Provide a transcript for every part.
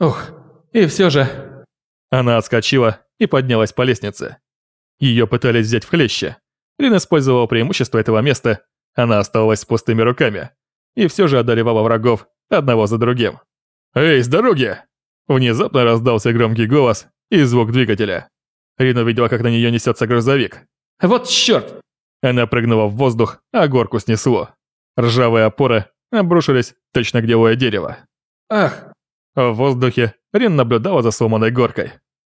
Ух, и все же... Она отскочила и поднялась по лестнице. Ее пытались взять в хлеще. Рин использовал преимущество этого места, она оставалась с пустыми руками. И все же одолевала врагов одного за другим. «Эй, с дороги!» Внезапно раздался громкий голос и звук двигателя. Рин увидела, как на нее несется грузовик. «Вот черт!» Она прыгнула в воздух, а горку снесло. Ржавые опоры обрушились точно гнилое дерево. «Ах!» В воздухе Рин наблюдала за сломанной горкой.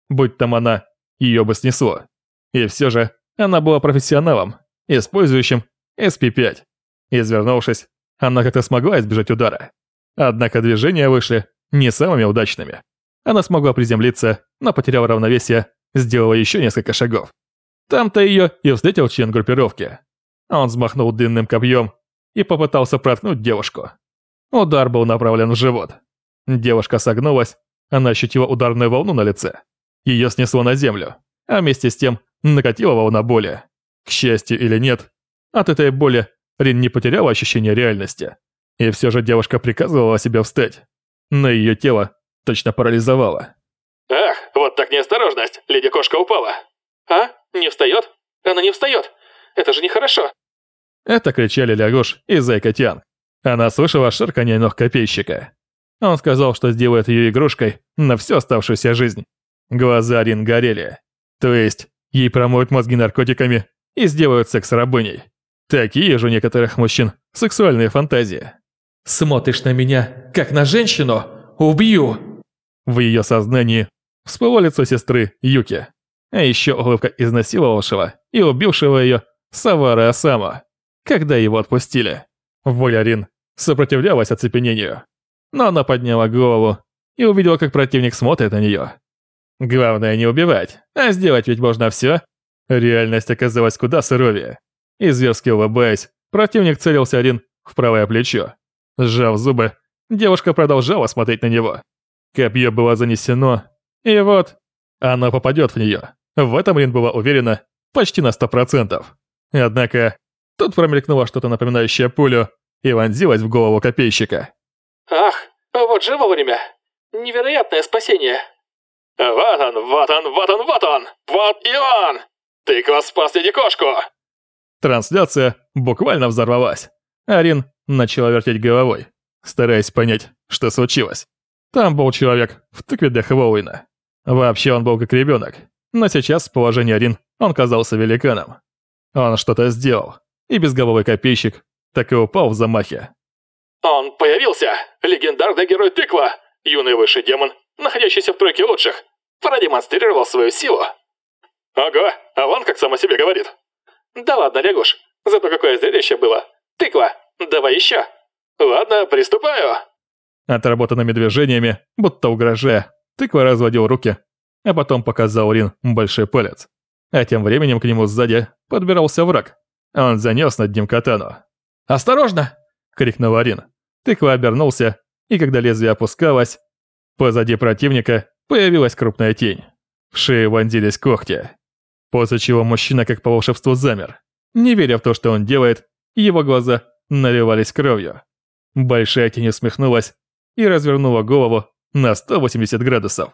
Будь там она, ее бы снесло. И все же она была профессионалом, использующим SP5. Извернувшись, она как-то смогла избежать удара. Однако движения вышли не самыми удачными. Она смогла приземлиться, но потеряла равновесие, сделала еще несколько шагов. Там-то ее и встретил член группировки. Он взмахнул длинным копьем и попытался проткнуть девушку. Удар был направлен в живот. Девушка согнулась, она ощутила ударную волну на лице. Ее снесло на землю, а вместе с тем накатила волна боли. К счастью или нет, от этой боли Рин не потеряла ощущение реальности. И все же девушка приказывала себе встать. Но ее тело точно парализовало. «Ах, вот так неосторожность! Леди-кошка упала!» «А? Не встает? Она не встает! Это же нехорошо!» Это кричали Лягуш и Зайка Тян. Она слышала шарканье ног копейщика. Он сказал, что сделает ее игрушкой на всю оставшуюся жизнь. Глаза Рин горели. То есть, ей промоют мозги наркотиками и сделают секс рабыней. Такие же у некоторых мужчин сексуальные фантазии. «Смотришь на меня, как на женщину? Убью!» В ее сознании всплыло лицо сестры Юки, а еще улыбка изнасиловавшего и убившего ее Савара Асама, когда его отпустили. Воля Рин сопротивлялась оцепенению, но она подняла голову и увидела, как противник смотрит на нее. Главное не убивать, а сделать ведь можно все. Реальность оказалась куда суровее. И зверски улыбаясь, противник целился один в правое плечо. Сжав зубы, девушка продолжала смотреть на него. Копье было занесено, и вот оно попадет в нее. В этом Рин была уверена почти на сто процентов. Однако, тут промелькнуло что-то напоминающее пулю и вонзилось в голову копейщика. «Ах, вот же вовремя! Невероятное спасение!» «Вот он, вот он, вот он, вот он! Вот и! Тыква спас кошку!» Трансляция буквально взорвалась. Арин начала вертеть головой, стараясь понять, что случилось. Там был человек в тыкве для Хэллоуина. Вообще он был как ребенок, но сейчас в положении Арин он казался великаном. Он что-то сделал, и безголовый копейщик так и упал в замахе. «Он появился! Легендарный герой тыква! Юный высший демон, находящийся в тройке лучших, продемонстрировал свою силу!» «Ага, а вон как сам о себе говорит!» «Да ладно, Лягуш, зато какое зрелище было! Тыква, давай еще!» «Ладно, приступаю!» Отработанными движениями, будто угрожая, тыква разводил руки, а потом показал Рин большой палец. А тем временем к нему сзади подбирался враг. Он занес над ним катану. «Осторожно!» — крикнул Рин. Тыква обернулся, и когда лезвие опускалось, позади противника появилась крупная тень. В шее вонзились когти. После чего мужчина как по волшебству замер. Не веря в то, что он делает, его глаза наливались кровью. Большая тень усмехнулась и развернула голову на 180 градусов,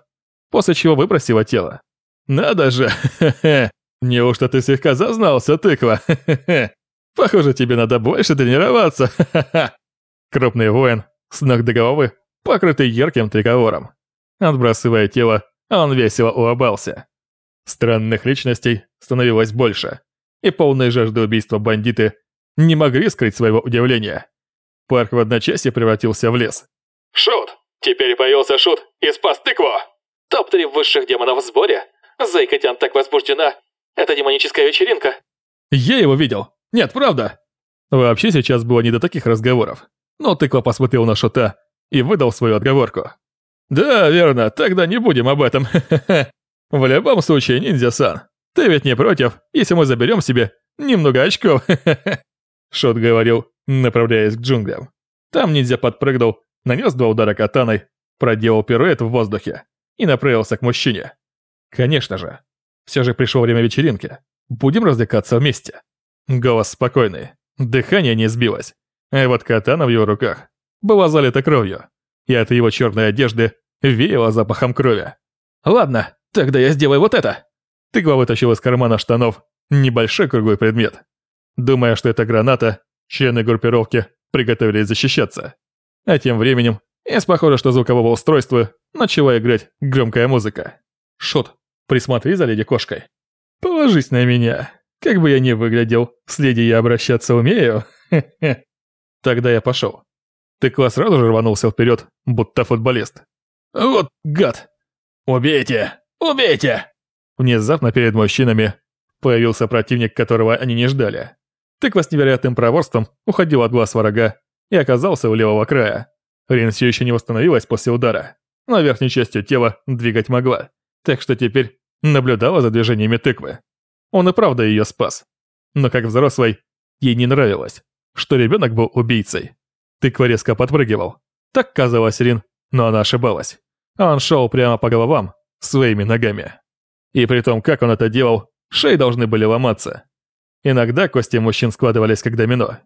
после чего выбросила тело. «Надо же! Хе-хе! Неужто ты слегка зазнался, тыква? Хе-хе! Похоже, тебе надо больше тренироваться! Ха-ха-ха!» Крупный воин, с ног до головы, покрытый ярким триковором. Отбрасывая тело, он весело улыбался. Странных личностей становилось больше, и полные жажды убийства бандиты не могли скрыть своего удивления. Парк в одночасье превратился в лес. «Шут! Теперь появился Шут и спас тыкву!» «Топ-3 высших демонов в сборе? Зайкотян так возбуждена! Это демоническая вечеринка!» «Я его видел! Нет, правда!» Вообще сейчас было не до таких разговоров. Но тыква посмотрел на Шута и выдал свою отговорку. «Да, верно, тогда не будем об этом. В любом случае, ниндзя-сан, ты ведь не против, если мы заберем себе немного очков?» Шот говорил, направляясь к джунглям. Там ниндзя подпрыгнул, нанес два удара катаной, проделал пируэт в воздухе и направился к мужчине. Конечно же. Все же пришло время вечеринки. Будем развлекаться вместе. Голос спокойный, дыхание не сбилось. А вот катана в его руках была залита кровью, и от его черной одежды Веяло запахом крови. «Ладно, тогда я сделаю вот это!» Тыква вытащил из кармана штанов небольшой круглый предмет. Думая, что это граната, члены группировки приготовились защищаться. А тем временем, из похоже, что звукового устройства начала играть громкая музыка. «Шут, присмотри за леди-кошкой. Положись на меня. Как бы я ни выглядел, с леди я обращаться умею. Тогда я пошел. Тыква сразу же рванулся вперед, будто футболист. «Вот гад! Убейте! Убейте!» Внезапно перед мужчинами появился противник, которого они не ждали. Тыква с невероятным проворством уходил от глаз врага и оказался у левого края. Рин все еще не восстановилась после удара, но верхней частью тела двигать могла, так что теперь наблюдала за движениями тыквы. Он и правда ее спас. Но как взрослой, ей не нравилось, что ребенок был убийцей. Тыква резко подпрыгивал. Так казалось Рин, но она ошибалась. Он шел прямо по головам, своими ногами. И при том, как он это делал, шеи должны были ломаться. Иногда кости мужчин складывались как домино.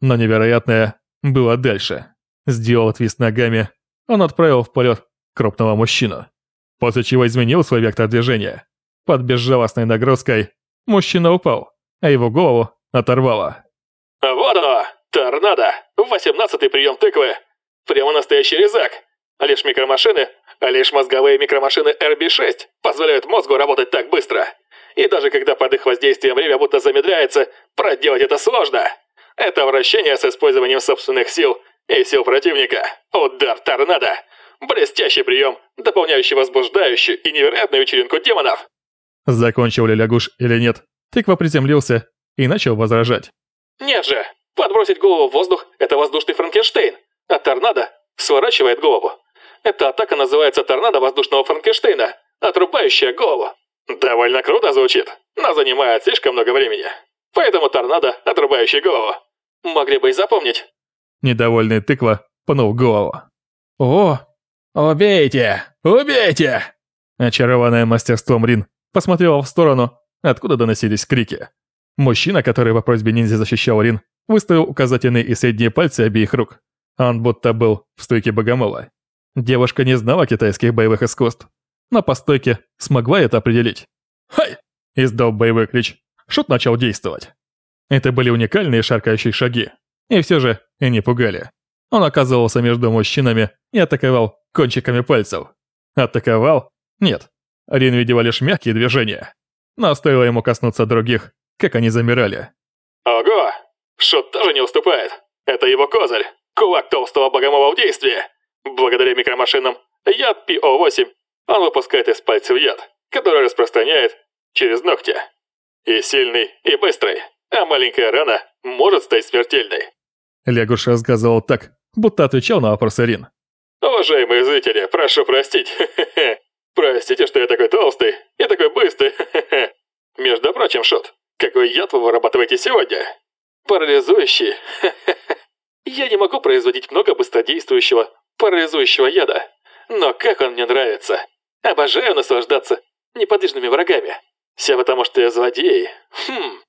Но невероятное было дальше. Сделал твист ногами, он отправил в полет крупного мужчину. После чего изменил свой вектор движения. Под безжалостной нагрузкой мужчина упал, а его голову оторвало. «Вот оно! Торнадо! Восемнадцатый прием тыквы! Прямо настоящий резак! Лишь микромашины, лишь мозговые микромашины RB6 позволяют мозгу работать так быстро. И даже когда под их воздействием время будто замедляется, проделать это сложно. Это вращение с использованием собственных сил и сил противника. Удар торнадо. Блестящий прием, дополняющий возбуждающую и невероятную вечеринку демонов. Закончил ли лягуш или нет, тыква приземлился и начал возражать. Нет же, подбросить голову в воздух – это воздушный Франкенштейн, а торнадо сворачивает голову. Эта атака называется торнадо воздушного Франкенштейна, отрубающая голову. Довольно круто звучит, но занимает слишком много времени. Поэтому торнадо, отрубающий голову. Могли бы и запомнить. Недовольный тыква пнул голову. «О, убейте! Убейте!» Очарованная мастерством Рин посмотрела в сторону, откуда доносились крики. Мужчина, который по просьбе ниндзя защищал Рин, выставил указательные и средние пальцы обеих рук. Он будто был в стойке богомола. Девушка не знала китайских боевых искусств, но по стойке смогла это определить. «Хай!» – издал боевой клич. Шут начал действовать. Это были уникальные шаркающие шаги. И все же они пугали. Он оказывался между мужчинами и атаковал кончиками пальцев. Атаковал? Нет. Рин видела лишь мягкие движения. Но стоило ему коснуться других, как они замирали. Ого! Шут тоже не уступает. Это его козырь. Кулак толстого богомола в действии. Благодаря микромашинам яд ПО-8 он выпускает из пальцев яд, который распространяет через ногти. И сильный, и быстрый, а маленькая рана может стать смертельной. Лягуш рассказывал так, будто отвечал на вопрос Рин. Уважаемые зрители, прошу простить. Простите, что я такой толстый и такой быстрый. Между прочим, Шот, какой яд вы вырабатываете сегодня? Парализующий. Я не могу производить много быстродействующего парализующего яда. Но как он мне нравится. Обожаю наслаждаться неподвижными врагами. Все потому, что я злодей. Хм.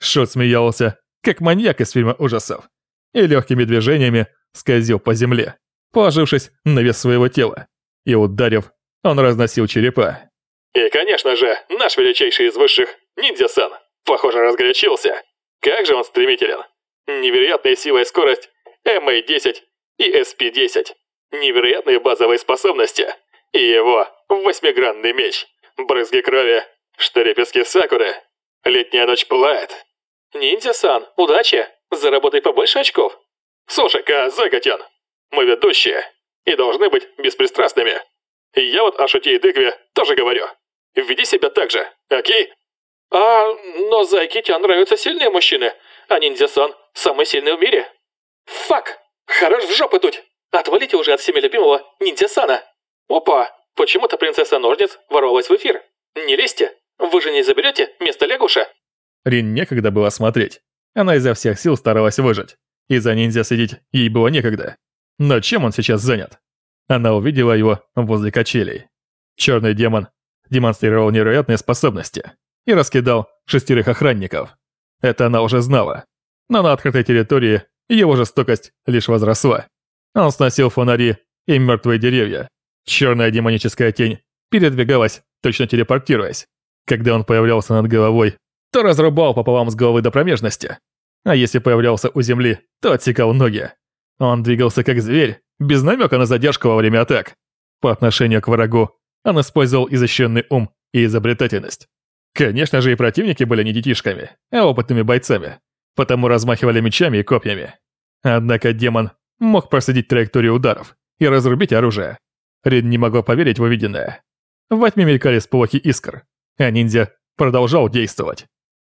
Шот смеялся, как маньяк из фильма ужасов, и легкими движениями скользил по земле, положившись на вес своего тела. И ударив, он разносил черепа. И, конечно же, наш величайший из высших, ниндзя-сан, похоже, разгорячился. Как же он стремителен. Невероятная сила и скорость МА-10 и СП-10. Невероятные базовые способности. И его восьмигранный меч. Брызги крови. Штерепески Сакуры. Летняя ночь пылает. Ниндзя-сан, удачи. Заработай побольше очков. Слушай-ка, Закатян, мы ведущие и должны быть беспристрастными. Я вот о шуте и тыкве тоже говорю. Веди себя так же, окей? А, но Зайкитян нравятся сильные мужчины, а ниндзя-сан самый сильный в мире. Фак! Хорош в жопу тут! Отвалите уже от всеми любимого ниндзя-сана! Опа! Почему-то принцесса Ножниц ворвалась в эфир. Не лезьте! Вы же не заберете место лягуша? Рин некогда было смотреть. Она изо всех сил старалась выжить. И за ниндзя следить ей было некогда. Но чем он сейчас занят? Она увидела его возле качелей. Черный демон демонстрировал невероятные способности и раскидал шестерых охранников. Это она уже знала. Но на открытой территории его жестокость лишь возросла. Он сносил фонари и мертвые деревья, Черная демоническая тень передвигалась, точно телепортируясь. Когда он появлялся над головой, то разрубал пополам с головы до промежности. А если появлялся у земли, то отсекал ноги. Он двигался как зверь, без намека на задержку во время атак. По отношению к врагу он использовал изощренный ум и изобретательность. Конечно же, и противники были не детишками, а опытными бойцами, потому размахивали мечами и копьями. Однако демон мог проследить траекторию ударов и разрубить оружие. Рин не могла поверить в увиденное. Во тьме мелькали сполохи искр, а ниндзя продолжал действовать.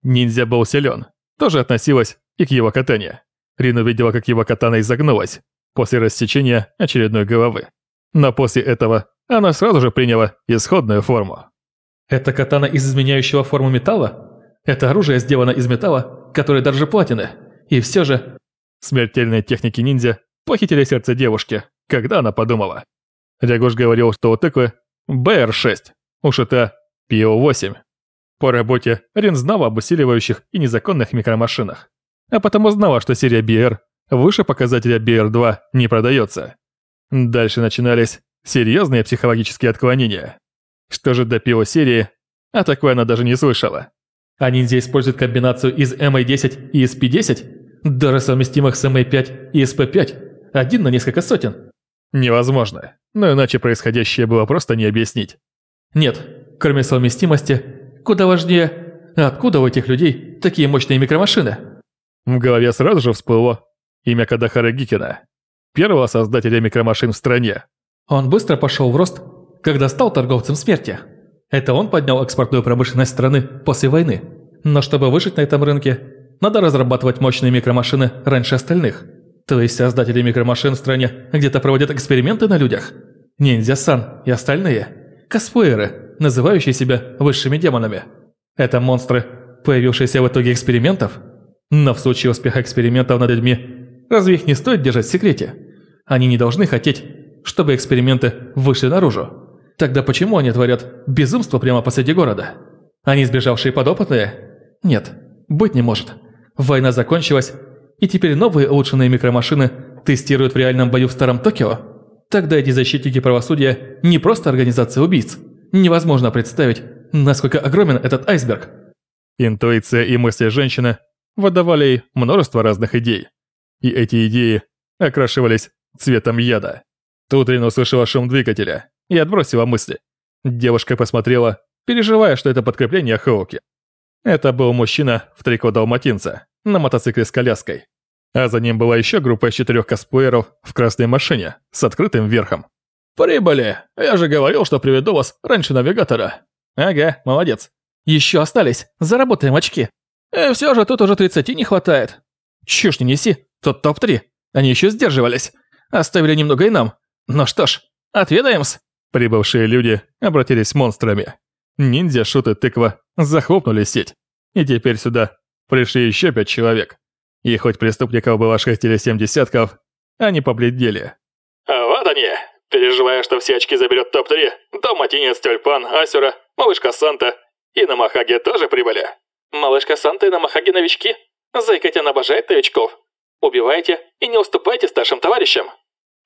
Ниндзя был силен, тоже относилась и к его катанию. Рин увидела, как его катана изогнулась после рассечения очередной головы. Но после этого она сразу же приняла исходную форму. Это катана из изменяющего форму металла? Это оружие сделано из металла, который даже платины. И все же... Смертельные техники ниндзя похитили сердце девушки, когда она подумала. Рягуш говорил, что у тыквы БР-6, у шита ПИО-8. По работе Рин знала об усиливающих и незаконных микромашинах, а потому знала, что серия BR выше показателя BR2 не продается. Дальше начинались серьезные психологические отклонения. Что же до ПИО-серии, о такой она даже не слышала. А ниндзя используют комбинацию из MA-10 и SP-10? Даже совместимых с MA-5 и SP-5? Один на несколько сотен? Невозможно, но иначе происходящее было просто не объяснить. Нет, кроме совместимости, куда важнее, откуда у этих людей такие мощные микромашины? В голове сразу же всплыло имя Кадахара Гикина, первого создателя микромашин в стране. Он быстро пошел в рост, когда стал торговцем смерти. Это он поднял экспортную промышленность страны после войны. Но чтобы выжить на этом рынке, надо разрабатывать мощные микромашины раньше остальных. То есть создатели микромашин в стране где-то проводят эксперименты на людях. Ниндзя-сан и остальные. Косплееры, называющие себя высшими демонами. Это монстры, появившиеся в итоге экспериментов? Но в случае успеха экспериментов над людьми, разве их не стоит держать в секрете? Они не должны хотеть, чтобы эксперименты вышли наружу. Тогда почему они творят безумство прямо посреди города? Они сбежавшие подопытные? Нет, быть не может. Война закончилась, и теперь новые улучшенные микромашины тестируют в реальном бою в Старом Токио? Тогда эти защитники правосудия не просто организация убийц. Невозможно представить, насколько огромен этот айсберг. Интуиция и мысли женщины выдавали ей множество разных идей. И эти идеи окрашивались цветом яда. Тут Рин услышала шум двигателя и отбросила мысли. Девушка посмотрела, переживая, что это подкрепление Хоуки. Это был мужчина в трико далматинца, на мотоцикле с коляской. А за ним была еще группа из четырех косплееров в красной машине с открытым верхом. «Прибыли! Я же говорил, что приведу вас раньше навигатора». «Ага, молодец. Еще остались. Заработаем очки». И «Э, все же тут уже 30 не хватает. Чушь не неси, тут топ-3. Они еще сдерживались. Оставили немного и нам. Ну что ж, отведаем-с. Прибывшие люди обратились монстрами. Ниндзя, шуты, тыква захлопнули сеть. И теперь сюда пришли еще пять человек. И хоть преступников было шесть или семь десятков, они побледнели. А вот они. Переживая, что все очки заберет топ-3, Далматинец, Тюльпан, Асюра, Малышка Санта и Намахаги тоже прибыли. Малышка Санта и Намахаги новички. Зайкотян обожает новичков. Убивайте и не уступайте старшим товарищам.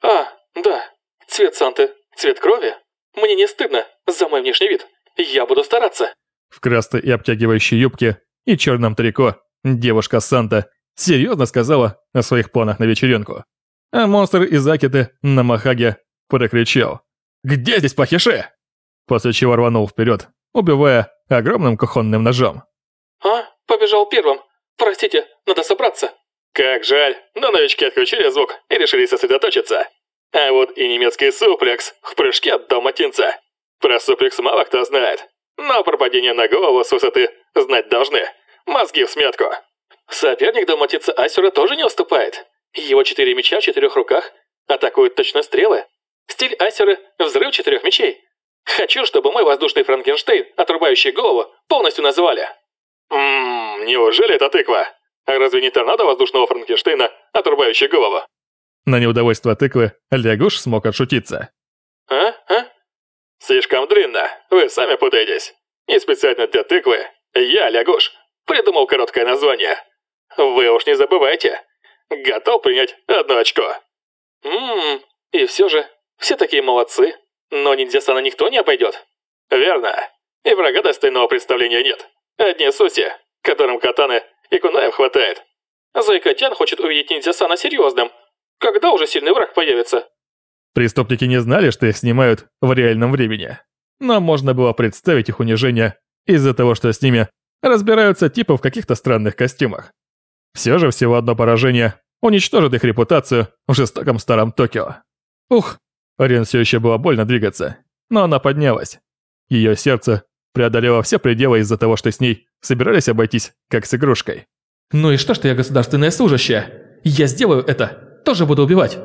А, да, цвет Санты, цвет крови. Мне не стыдно за мой внешний вид. Я буду стараться. В красной и обтягивающей юбке и черном трико девушка Санта серьезно сказала о своих планах на вечеринку. А монстр из Акиты на Махаге прокричал «Где здесь плохиши?» После чего рванул вперед, убивая огромным кухонным ножом. «А, побежал первым. Простите, надо собраться». Как жаль, но новички отключили звук и решили сосредоточиться. А вот и немецкий суплекс в прыжке от далматинца. Про суплекс мало кто знает, но про падение на голову с высоты знать должны. Мозги в смятку. Соперник далматинца Асюра тоже не уступает. Его четыре меча в четырех руках атакуют точно стрелы. Стиль Асюры – взрыв четырех мечей. Хочу, чтобы мой воздушный Франкенштейн, отрубающий голову, полностью назвали. Ммм, неужели это тыква? А разве не торнадо воздушного Франкенштейна, отрубающий голову? На неудовольство тыквы Лягуш смог отшутиться. А? А? Слишком длинно, вы сами путаетесь. И специально для тыквы я, Лягуш, придумал короткое название. Вы уж не забывайте. Готов принять одно очко. Ммм, и все же, все такие молодцы. Но ниндзя-сана никто не обойдет. Верно. И врага достойного представления нет. Одни суси, которым катаны и кунаев хватает. Зайкотян хочет увидеть ниндзя-сана серьезным. Когда уже сильный враг появится? Преступники не знали, что их снимают в реальном времени. Но можно было представить их унижение из-за того, что с ними разбираются типы в каких-то странных костюмах. Все же всего одно поражение уничтожит их репутацию в жестоком старом Токио. Ух, Рен все еще было больно двигаться, но она поднялась. Ее сердце преодолело все пределы из-за того, что с ней собирались обойтись, как с игрушкой. «Ну и что, что я государственная служащая? Я сделаю это, тоже буду убивать!»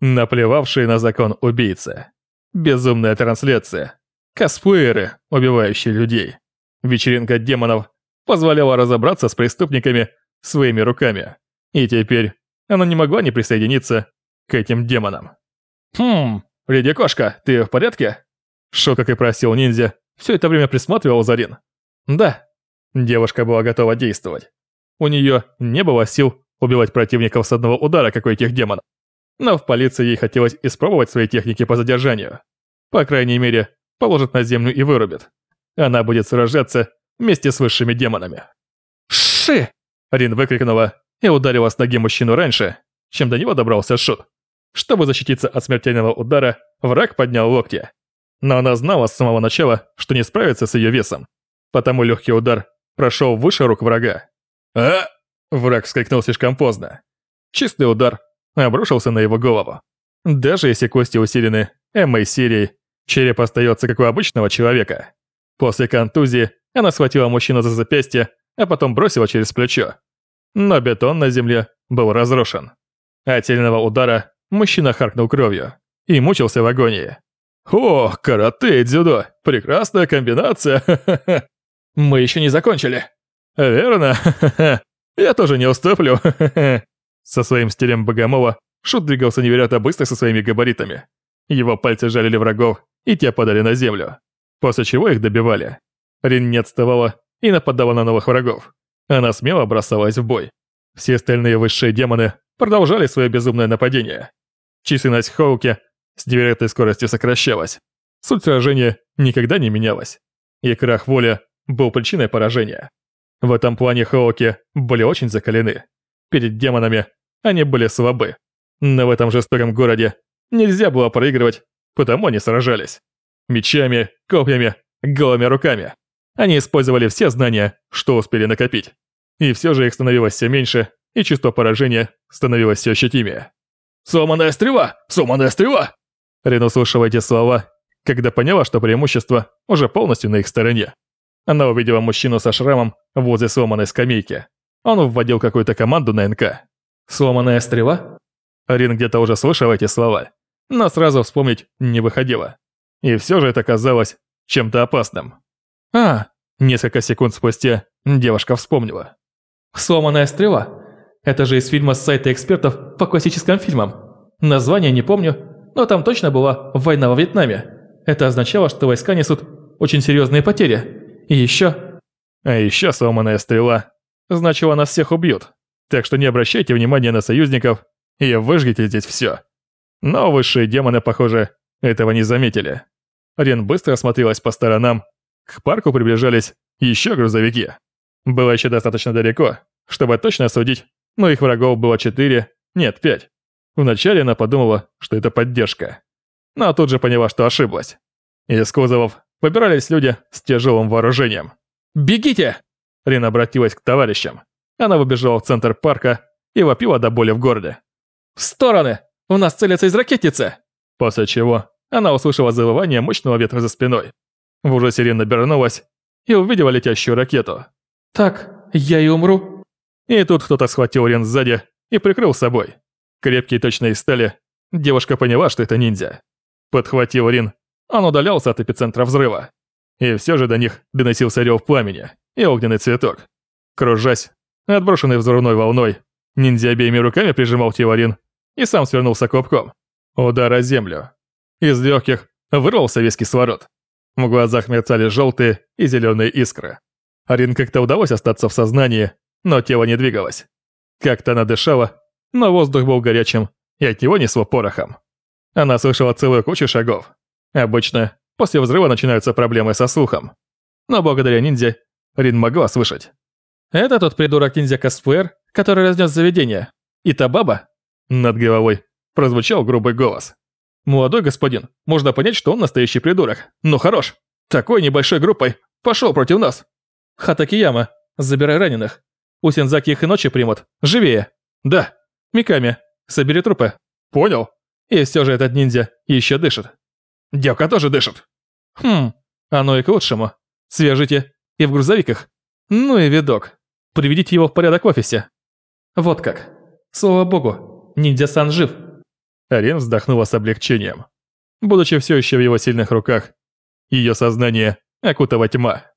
Наплевавшие на закон убийцы. Безумная трансляция. Косплееры, убивающие людей. Вечеринка демонов позволяла разобраться с преступниками своими руками. И теперь она не могла не присоединиться к этим демонам. «Хм, леди кошка, ты в порядке?» Шо, как и просил ниндзя, все это время присматривал за Рин. «Да». Девушка была готова действовать. У нее не было сил убивать противников с одного удара, как у этих демонов. Но в полиции ей хотелось испробовать свои техники по задержанию. По крайней мере, положит на землю и вырубит. Она будет сражаться вместе с высшими демонами. «Ши!» Рин выкрикнула и ударила с ноги мужчину раньше, чем до него добрался Шут. Чтобы защититься от смертельного удара, враг поднял локти. Но она знала с самого начала, что не справится с ее весом. Потому легкий удар прошел выше рук врага. «А!» Враг вскрикнул слишком поздно. Чистый удар обрушился на его голову. Даже если кости усилены Эммой серией, череп остается как у обычного человека. После контузии она схватила мужчину за запястье, а потом бросила через плечо. Но бетон на земле был разрушен. От сильного удара мужчина харкнул кровью и мучился в агонии. «О, карате и дзюдо! Прекрасная комбинация! Мы еще не закончили!» «Верно! Я тоже не уступлю!» Со своим стилем богомола Шут двигался невероятно быстро со своими габаритами. Его пальцы жалили врагов, и те падали на землю. После чего их добивали. Рин не отставала и нападала на новых врагов. Она смело бросалась в бой. Все остальные высшие демоны продолжали свое безумное нападение. Численность Хоуки с невероятной скоростью сокращалась. Суть сражения никогда не менялась. И крах воли был причиной поражения. В этом плане Хоуки были очень закалены. Перед демонами они были слабы. Но в этом жестоком городе нельзя было проигрывать, потому они сражались. Мечами, копьями, голыми руками. Они использовали все знания, что успели накопить. И все же их становилось все меньше, и чувство поражения становилось все ощутимее. «Сломанная стрела! Сломанная стрела!» Рин услышала эти слова, когда поняла, что преимущество уже полностью на их стороне. Она увидела мужчину со шрамом возле сломанной скамейки. Он вводил какую-то команду на НК. «Сломанная стрела?» Рин где-то уже слышал эти слова, но сразу вспомнить не выходило. И все же это казалось чем-то опасным. А, несколько секунд спустя девушка вспомнила. «Сломанная стрела? Это же из фильма с сайта экспертов по классическим фильмам. Название не помню, но там точно была «Война во Вьетнаме». Это означало, что войска несут очень серьезные потери. И еще... А еще сломанная стрела. Значило, нас всех убьют. Так что не обращайте внимания на союзников и выжгите здесь все. Но высшие демоны, похоже, этого не заметили. Рен быстро осмотрелась по сторонам к парку приближались еще грузовики. Было еще достаточно далеко, чтобы точно осудить, но их врагов было четыре, нет, пять. Вначале она подумала, что это поддержка. Но тут же поняла, что ошиблась. Из кузовов выбирались люди с тяжелым вооружением. «Бегите!» Рин обратилась к товарищам. Она выбежала в центр парка и вопила до боли в городе. «В стороны! У нас целятся из ракетницы!» После чего она услышала завывание мощного ветра за спиной. В ужасе Рин обернулась и увидела летящую ракету. «Так, я и умру». И тут кто-то схватил Рин сзади и прикрыл собой. Крепкие точные стали. Девушка поняла, что это ниндзя. Подхватил Рин. Он удалялся от эпицентра взрыва. И все же до них доносился рев пламени и огненный цветок. Кружась, отброшенный взрывной волной, ниндзя обеими руками прижимал тело Рин и сам свернулся клубком. Удар о землю. Из легких вырвался весь кислород. В глазах мерцали желтые и зеленые искры. Арин как-то удалось остаться в сознании, но тело не двигалось. Как-то она дышала, но воздух был горячим, и от него несло порохом. Она слышала целую кучу шагов. Обычно после взрыва начинаются проблемы со слухом. Но благодаря ниндзя Рин могла слышать. «Это тот придурок ниндзя Каспуэр, который разнес заведение. И та баба?» Над головой прозвучал грубый голос. «Молодой господин, можно понять, что он настоящий придурок. Но хорош. Такой небольшой группой пошел против нас. Хатакияма, забирай раненых. У Сензаки их и ночи примут. Живее. Да. Миками, собери трупы. Понял. И все же этот ниндзя еще дышит. Девка тоже дышит. Хм, оно и к лучшему. Свяжите. И в грузовиках. Ну и видок. Приведите его в порядок в офисе. Вот как. Слава богу, ниндзя-сан жив. Арен вздохнула с облегчением. Будучи все еще в его сильных руках, ее сознание окутала тьма.